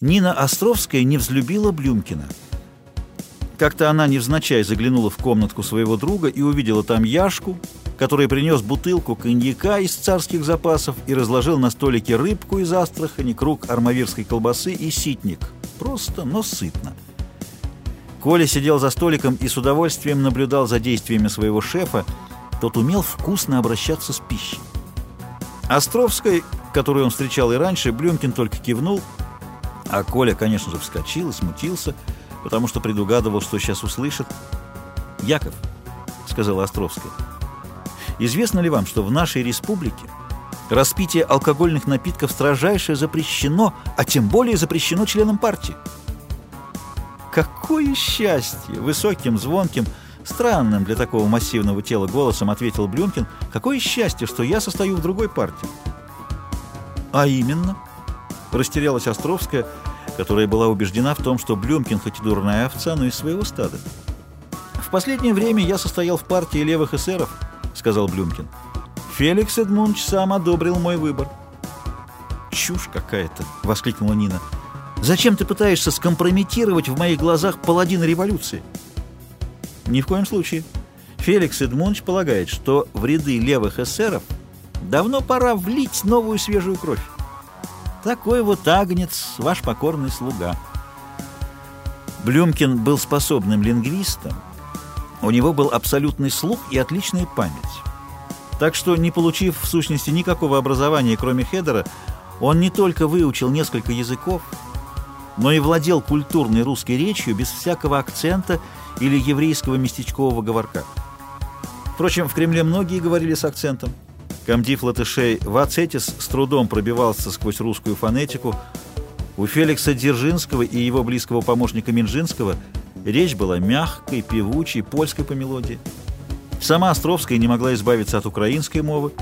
Нина Островская не взлюбила Блюмкина. Как-то она невзначай заглянула в комнатку своего друга и увидела там Яшку, который принес бутылку коньяка из царских запасов и разложил на столике рыбку из Астрахани, круг армавирской колбасы и ситник. Просто, но сытно. Коля сидел за столиком и с удовольствием наблюдал за действиями своего шефа. Тот умел вкусно обращаться с пищей. Островской, которую он встречал и раньше, Блюмкин только кивнул – а Коля, конечно же, вскочил и смутился, потому что предугадывал, что сейчас услышит. «Яков», — сказала Островская, — «известно ли вам, что в нашей республике распитие алкогольных напитков строжайше запрещено, а тем более запрещено членам партии?» «Какое счастье!» — высоким, звонким, странным для такого массивного тела голосом ответил Блюмкин. «Какое счастье, что я состою в другой партии!» «А именно?» Растерялась Островская, которая была убеждена в том, что Блюмкин хоть и дурная овца, но из своего стада. «В последнее время я состоял в партии левых эсеров», — сказал Блюмкин. «Феликс Эдмундович сам одобрил мой выбор». «Чушь какая-то!» — воскликнула Нина. «Зачем ты пытаешься скомпрометировать в моих глазах паладина революции?» «Ни в коем случае. Феликс Эдмундович полагает, что в ряды левых эсеров давно пора влить новую свежую кровь. Такой вот агнец, ваш покорный слуга. Блюмкин был способным лингвистом. У него был абсолютный слух и отличная память. Так что, не получив в сущности никакого образования, кроме хедера, он не только выучил несколько языков, но и владел культурной русской речью без всякого акцента или еврейского местечкового говорка. Впрочем, в Кремле многие говорили с акцентом. Комдив латышей Вацетис с трудом пробивался сквозь русскую фонетику. У Феликса Дзержинского и его близкого помощника Минжинского речь была мягкой, певучей, польской по мелодии. Сама Островская не могла избавиться от украинской мовы.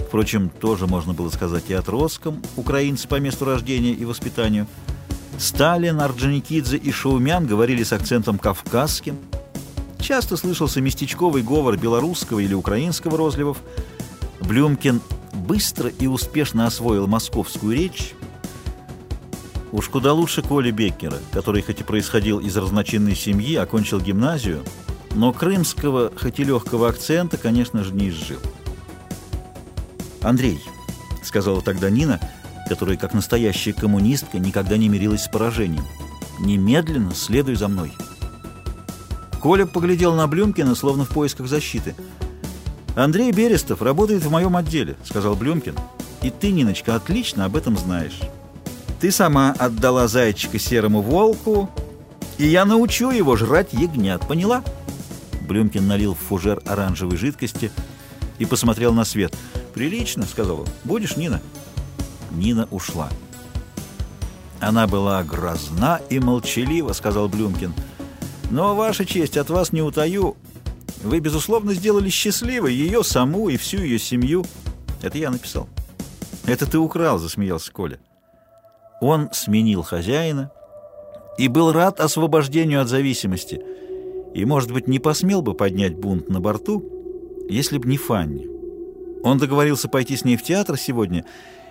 Впрочем, тоже можно было сказать и от русском, украинцы по месту рождения и воспитанию. Сталин, Орджоникидзе и Шаумян говорили с акцентом кавказским. Часто слышался местечковый говор белорусского или украинского розливов – Блюмкин быстро и успешно освоил московскую речь. Уж куда лучше Коли Беккера, который хоть и происходил из разночинной семьи, окончил гимназию, но крымского, хоть и легкого акцента, конечно же, не изжил. «Андрей», — сказала тогда Нина, которая, как настоящая коммунистка, никогда не мирилась с поражением, — «немедленно следуй за мной». Коля поглядел на Блюмкина, словно в поисках защиты — «Андрей Берестов работает в моем отделе», — сказал Блюмкин. «И ты, Ниночка, отлично об этом знаешь. Ты сама отдала зайчика серому волку, и я научу его жрать ягнят, поняла?» Блюмкин налил в фужер оранжевой жидкости и посмотрел на свет. «Прилично», — сказал он. «Будешь, Нина?» Нина ушла. «Она была грозна и молчалива», — сказал Блюмкин. «Но, Ваша честь, от вас не утаю, вы, безусловно, сделали счастливой ее саму и всю ее семью. Это я написал. Это ты украл, засмеялся Коля. Он сменил хозяина и был рад освобождению от зависимости. И, может быть, не посмел бы поднять бунт на борту, если б не Фанни. Он договорился пойти с ней в театр сегодня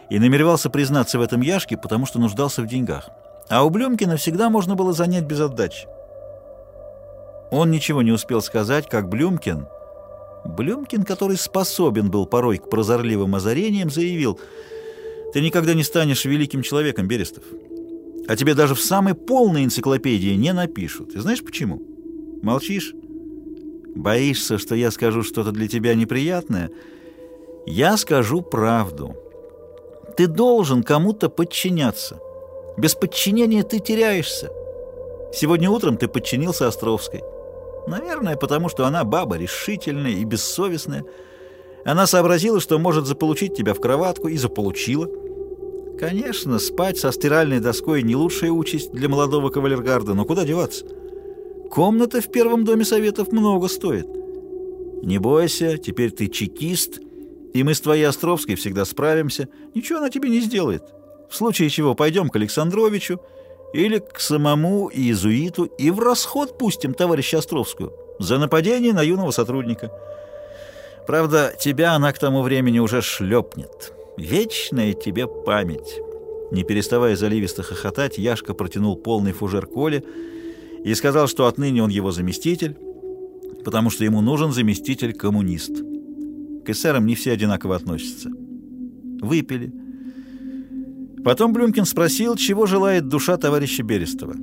и намеревался признаться в этом Яшке, потому что нуждался в деньгах. А у Блюмкина всегда можно было занять без отдачи. Он ничего не успел сказать, как Блюмкин, Блюмкин, который способен был порой к прозорливым озарениям, заявил, «Ты никогда не станешь великим человеком, Берестов. А тебе даже в самой полной энциклопедии не напишут. И знаешь почему? Молчишь? Боишься, что я скажу что-то для тебя неприятное? Я скажу правду. Ты должен кому-то подчиняться. Без подчинения ты теряешься. Сегодня утром ты подчинился Островской. Наверное, потому что она баба решительная и бессовестная. Она сообразила, что может заполучить тебя в кроватку, и заполучила. Конечно, спать со стиральной доской не лучшая участь для молодого кавалергарда, но куда деваться? Комната в первом доме советов много стоит. Не бойся, теперь ты чекист, и мы с твоей Островской всегда справимся. Ничего она тебе не сделает. В случае чего пойдем к Александровичу, или к самому иезуиту и в расход пустим товарища Островскую за нападение на юного сотрудника. Правда, тебя она к тому времени уже шлепнет. Вечная тебе память. Не переставая заливисто хохотать, Яшка протянул полный фужер Коле и сказал, что отныне он его заместитель, потому что ему нужен заместитель-коммунист. К эсерам не все одинаково относятся. Выпили. Потом Блюмкин спросил, чего желает душа товарища Берестова.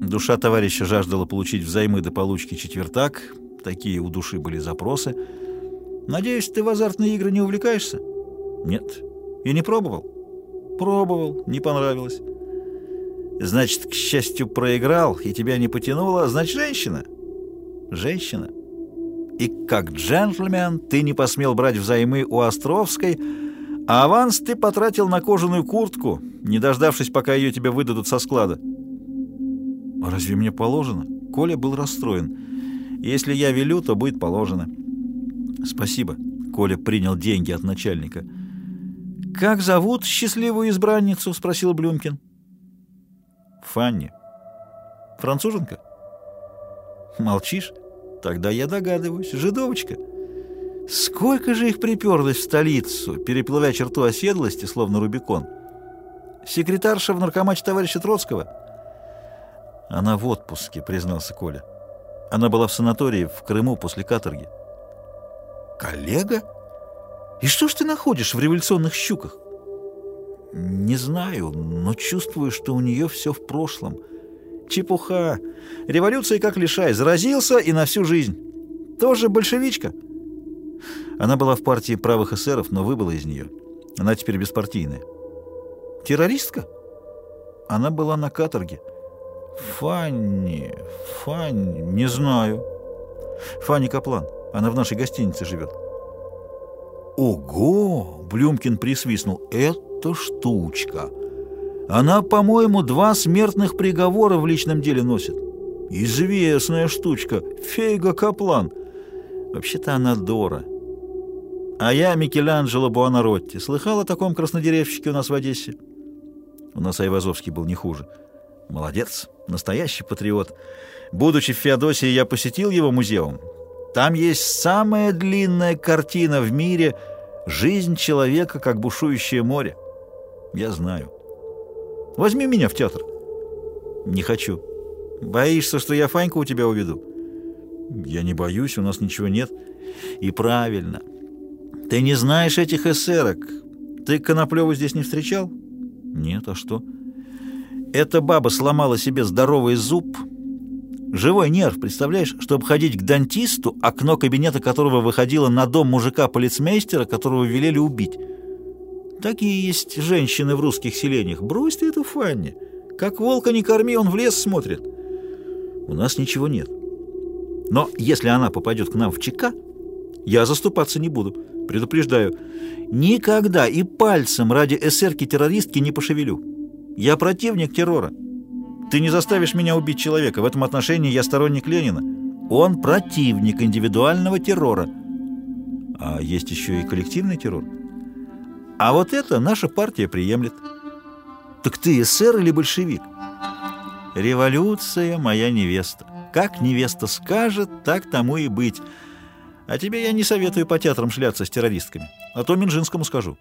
Душа товарища жаждала получить взаймы до получки четвертак. Такие у души были запросы. «Надеюсь, ты в азартные игры не увлекаешься?» «Нет». «И не пробовал?» «Пробовал. Не понравилось». «Значит, к счастью, проиграл, и тебя не потянуло. Значит, женщина?» «Женщина». «И как джентльмен ты не посмел брать взаймы у Островской, а аванс ты потратил на кожаную куртку, не дождавшись, пока ее тебе выдадут со склада». «А разве мне положено?» Коля был расстроен. «Если я велю, то будет положено». «Спасибо». Коля принял деньги от начальника. «Как зовут счастливую избранницу?» — спросил Блюмкин. «Фанни». «Француженка?» «Молчишь? Тогда я догадываюсь. Жидовочка». Сколько же их приперлось в столицу, переплывя черту оседлости, словно Рубикон? Секретарша в наркомате товарища Троцкого — «Она в отпуске», — признался Коля. «Она была в санатории в Крыму после каторги». «Коллега? И что ж ты находишь в революционных щуках?» «Не знаю, но чувствую, что у нее все в прошлом. Чепуха. Революция как лишай. Заразился и на всю жизнь. Тоже большевичка?» Она была в партии правых эсеров, но выбыла из нее. Она теперь беспартийная. «Террористка?» Она была на каторге. Фанни, Фанни, не знаю. Фанни Каплан, она в нашей гостинице живет. Ого, Блюмкин присвистнул, это штучка. Она, по-моему, два смертных приговора в личном деле носит. Известная штучка, Фейга Каплан. Вообще-то она Дора. А я Микеланджело Буонаротти. Слыхал о таком краснодеревщике у нас в Одессе? У нас Айвазовский был не хуже. Молодец, настоящий патриот. Будучи в Феодосии, я посетил его музеум. Там есть самая длинная картина в мире «Жизнь человека, как бушующее море». Я знаю. Возьми меня в театр. Не хочу. Боишься, что я Фаньку у тебя уведу? Я не боюсь, у нас ничего нет. И правильно. Ты не знаешь этих эсерок. Ты Коноплеву здесь не встречал? Нет, а что? — эта баба сломала себе здоровый зуб. Живой нерв, представляешь, чтобы ходить к дантисту, окно кабинета которого выходило на дом мужика-полицмейстера, которого велели убить. Такие есть женщины в русских селениях. Брось ты эту Фанни. Как волка не корми, он в лес смотрит. У нас ничего нет. Но если она попадет к нам в ЧК, я заступаться не буду. Предупреждаю, никогда и пальцем ради эсерки-террористки не пошевелю. Я противник террора. Ты не заставишь меня убить человека. В этом отношении я сторонник Ленина. Он противник индивидуального террора. А есть еще и коллективный террор. А вот это наша партия приемлет. Так ты эсер или большевик? Революция моя невеста. Как невеста скажет, так тому и быть. А тебе я не советую по театрам шляться с террористками. А то Минжинскому скажу.